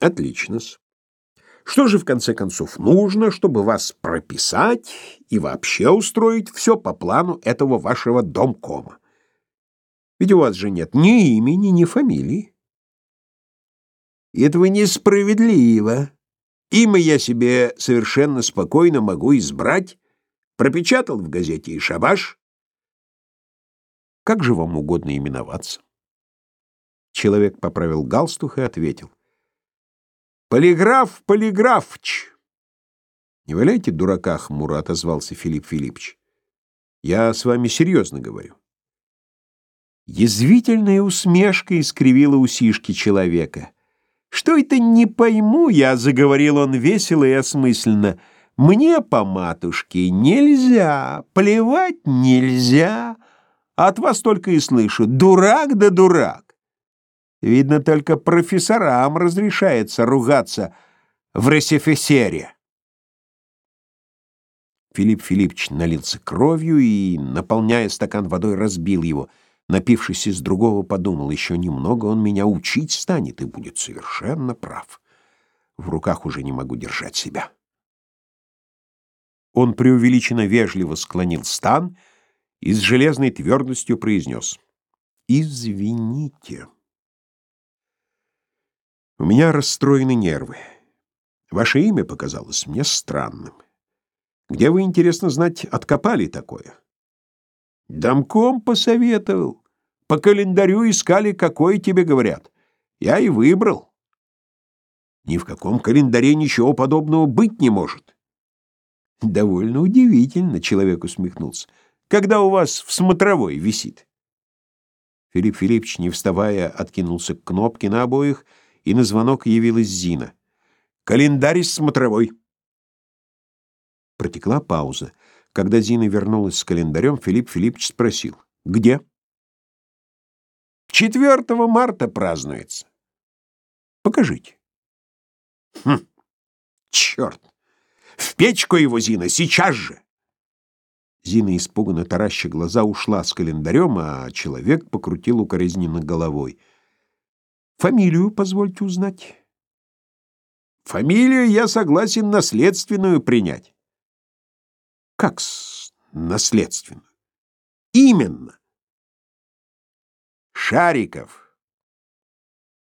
Отлично-с. Что же в конце концов нужно, чтобы вас прописать и вообще устроить все по плану этого вашего домкома? Ведь у вас же нет ни имени, ни фамилии. И этого несправедливо. Имя я себе совершенно спокойно могу избрать, пропечатал в газете и шабаш. Как же вам угодно именоваться? Человек поправил галстук и ответил. Полиграф Полиграфч. Не валяйте дурака, хмуро отозвался Филипп Филиппович. Я с вами серьезно говорю. Язвительная усмешка искривила усишки человека. «Что это не пойму я», — заговорил он весело и осмысленно. «Мне по матушке нельзя, плевать нельзя. От вас только и слышу, дурак да дурак. Видно, только профессорам разрешается ругаться в ресифесере». Филипп Филиппович налился кровью и, наполняя стакан водой, разбил его — Напившись из другого, подумал, еще немного он меня учить станет и будет совершенно прав. В руках уже не могу держать себя. Он преувеличенно вежливо склонил стан и с железной твердостью произнес «Извините». У меня расстроены нервы. Ваше имя показалось мне странным. Где вы, интересно знать, откопали такое? Домком посоветовал. По календарю искали, какой тебе говорят. Я и выбрал. Ни в каком календаре ничего подобного быть не может. Довольно удивительно, человек усмехнулся. Когда у вас в смотровой висит? Филипп Филиппович, не вставая, откинулся к кнопке на обоих, и на звонок явилась Зина. «Календарь смотровой!» Протекла пауза. Когда Зина вернулась с календарем, Филипп Филиппович спросил. «Где?» 4 марта празднуется. Покажите. Хм, черт! В печку его, Зина, сейчас же! Зина, испуганно тараща глаза, ушла с календарем, а человек покрутил укоризненно головой. «Фамилию позвольте узнать». «Фамилию я согласен наследственную принять». «Как с наследственную?» «Именно. Шариков.